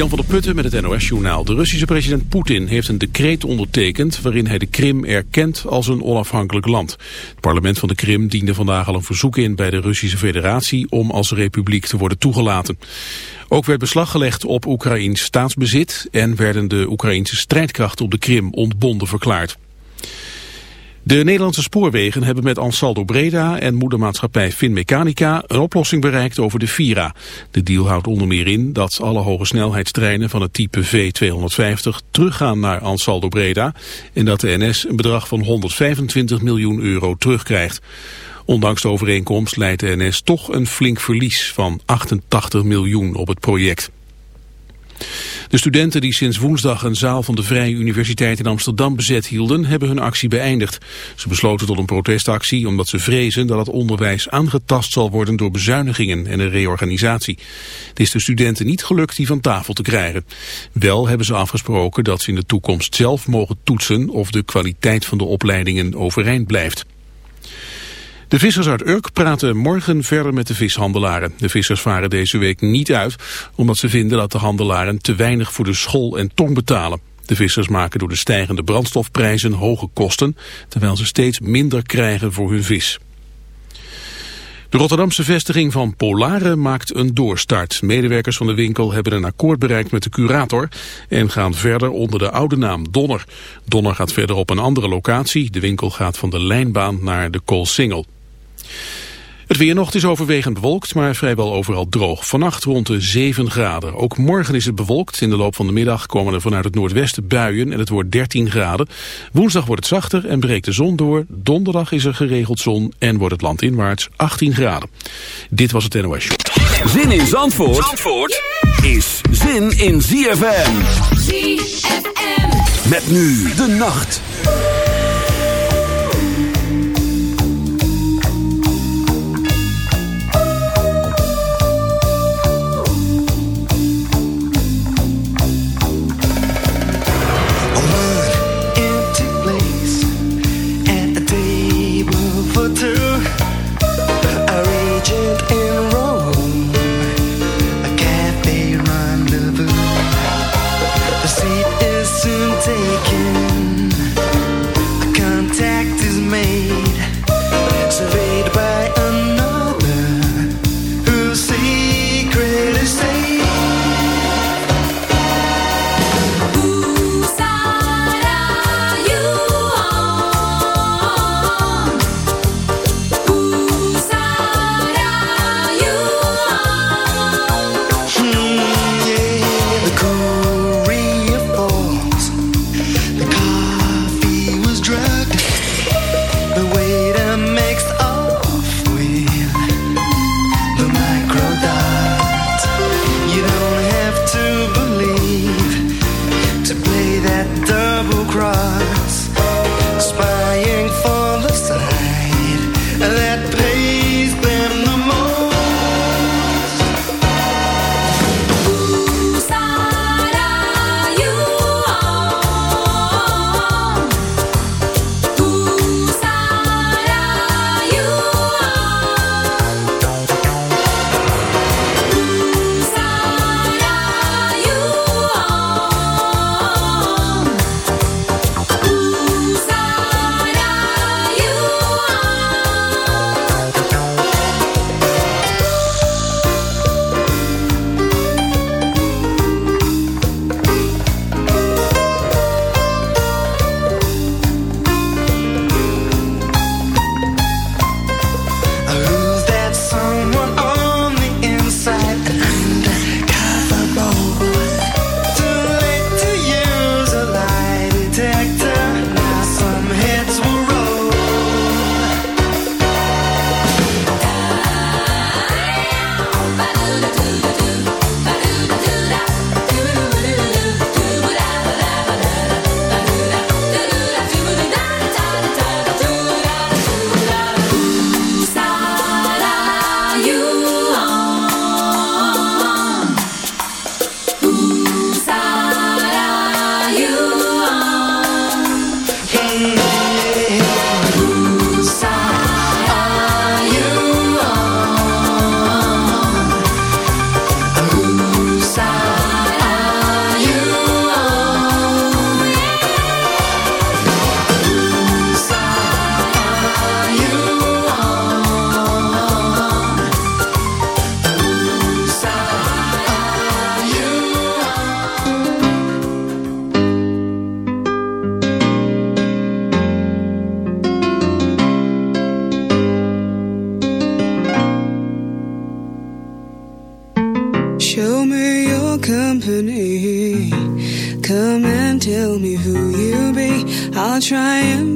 Jan van der Putten met het NOS-journaal. De Russische president Poetin heeft een decreet ondertekend... waarin hij de Krim erkent als een onafhankelijk land. Het parlement van de Krim diende vandaag al een verzoek in... bij de Russische federatie om als republiek te worden toegelaten. Ook werd beslag gelegd op Oekraïns staatsbezit... en werden de Oekraïnse strijdkrachten op de Krim ontbonden verklaard. De Nederlandse spoorwegen hebben met Ansaldo Breda en moedermaatschappij Finmechanica een oplossing bereikt over de Vira. De deal houdt onder meer in dat alle hoge snelheidstreinen van het type V250 teruggaan naar Ansaldo Breda en dat de NS een bedrag van 125 miljoen euro terugkrijgt. Ondanks de overeenkomst leidt de NS toch een flink verlies van 88 miljoen op het project. De studenten die sinds woensdag een zaal van de Vrije Universiteit in Amsterdam bezet hielden, hebben hun actie beëindigd. Ze besloten tot een protestactie omdat ze vrezen dat het onderwijs aangetast zal worden door bezuinigingen en een reorganisatie. Het is de studenten niet gelukt die van tafel te krijgen. Wel hebben ze afgesproken dat ze in de toekomst zelf mogen toetsen of de kwaliteit van de opleidingen overeind blijft. De vissers uit Urk praten morgen verder met de vishandelaren. De vissers varen deze week niet uit, omdat ze vinden dat de handelaren te weinig voor de school en tong betalen. De vissers maken door de stijgende brandstofprijzen hoge kosten, terwijl ze steeds minder krijgen voor hun vis. De Rotterdamse vestiging van Polare maakt een doorstart. Medewerkers van de winkel hebben een akkoord bereikt met de curator en gaan verder onder de oude naam Donner. Donner gaat verder op een andere locatie. De winkel gaat van de lijnbaan naar de Koolsingel. Het weernocht is overwegend bewolkt, maar vrijwel overal droog. Vannacht rond de 7 graden. Ook morgen is het bewolkt. In de loop van de middag komen er vanuit het noordwesten buien en het wordt 13 graden. Woensdag wordt het zachter en breekt de zon door. Donderdag is er geregeld zon en wordt het land inwaarts 18 graden. Dit was het NOS Zin in Zandvoort, Zandvoort is zin in ZFM. ZFM. Met nu de nacht.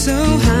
feel so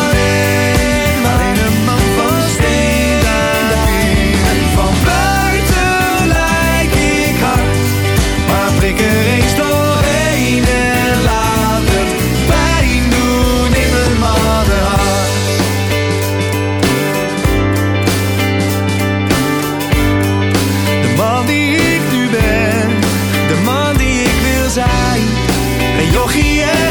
Een vent.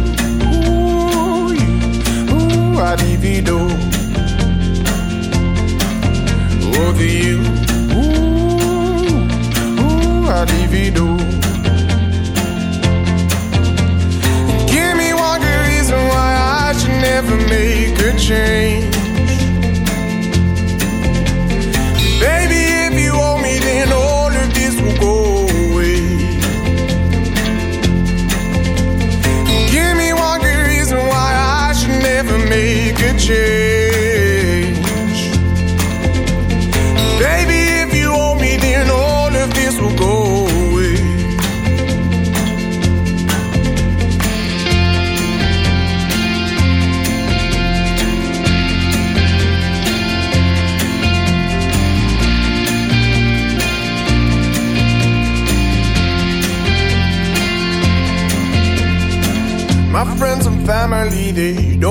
qua divido. Over you, ooh, ooh, I divido. Give me one good reason why I should never make a change. make a change. Baby, if you want me, then all of this will go away. My friends and family, they don't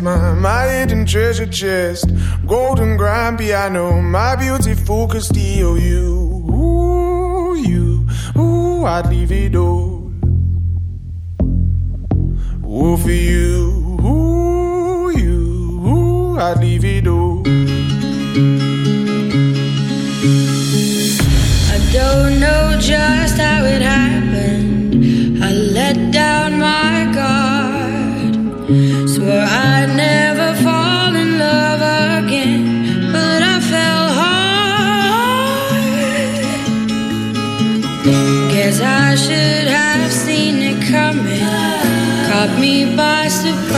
my, my hidden treasure chest. Golden grand piano, my beautiful Castillo. You, ooh, you, ooh, I'd leave it all. Ooh, for you, ooh, you, ooh, I'd leave it all. I don't know just how it happened. I let down my guard. I'd never fall in love again. But I fell hard. Guess I should have seen it coming. Caught me by surprise.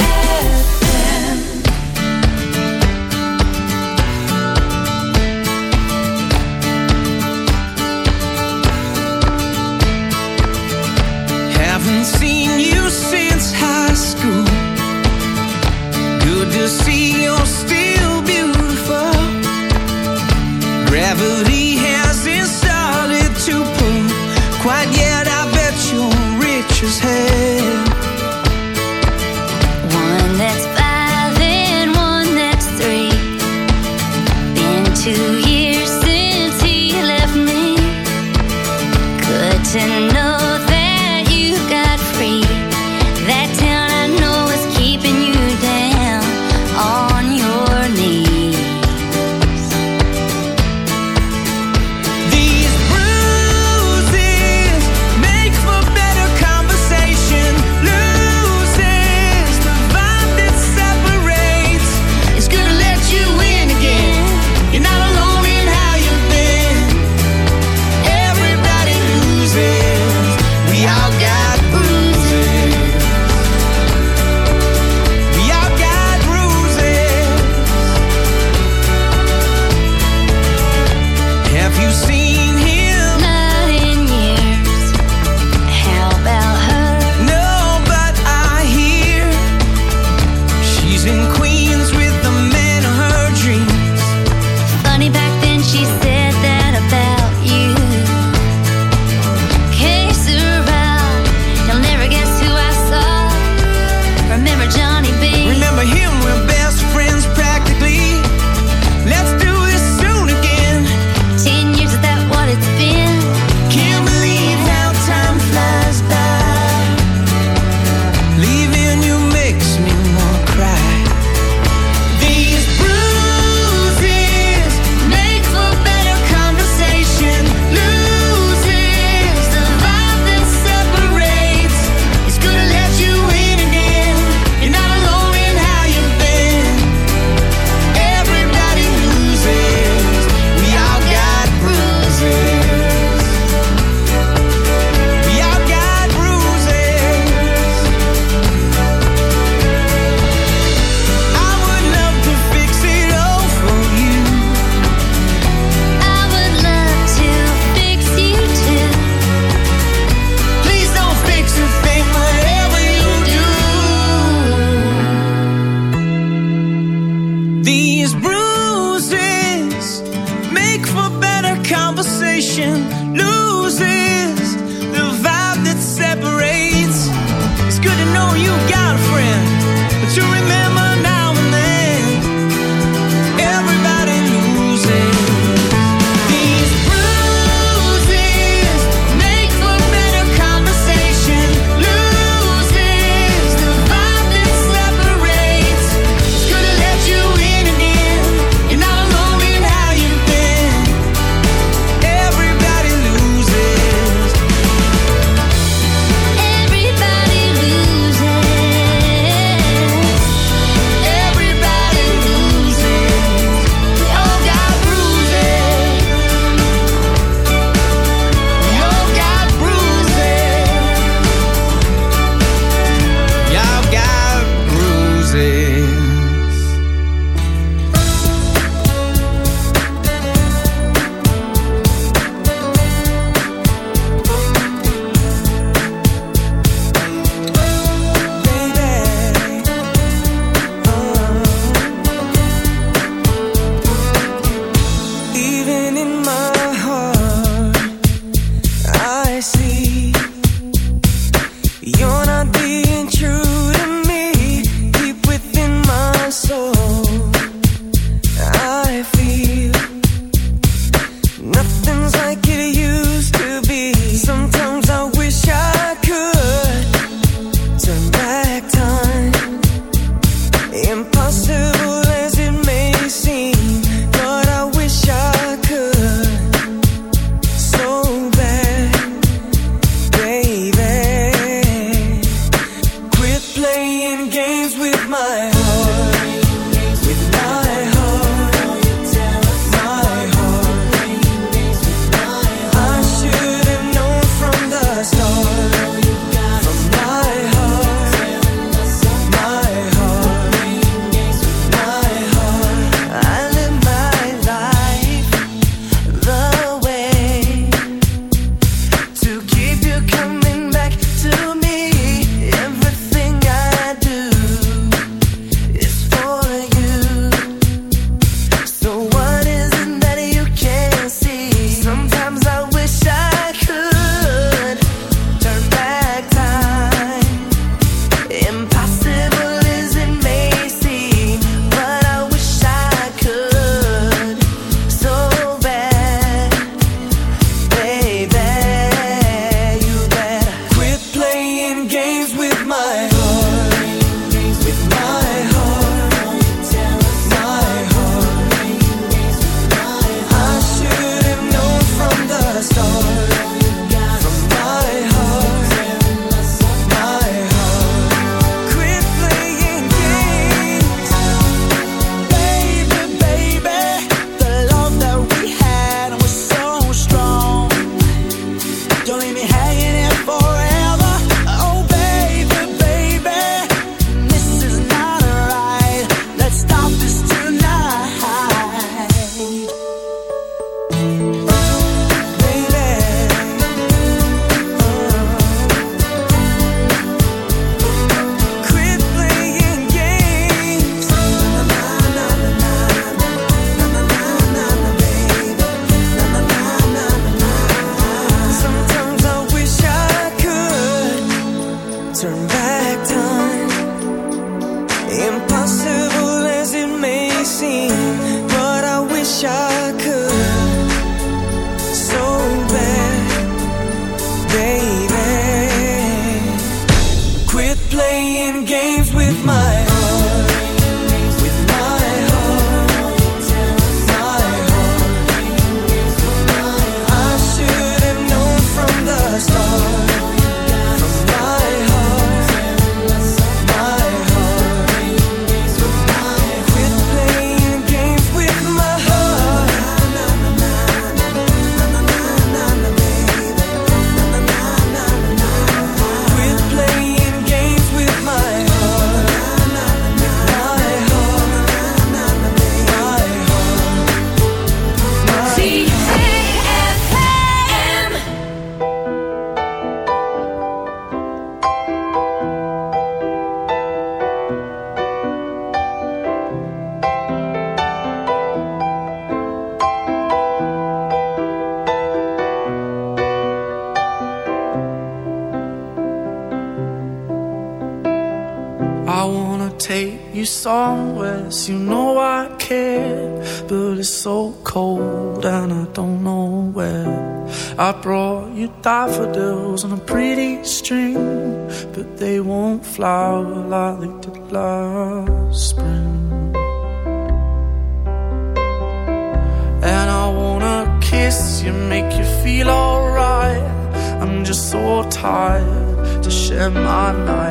flower like to last spring. And I wanna kiss you, make you feel alright. I'm just so tired to share my night.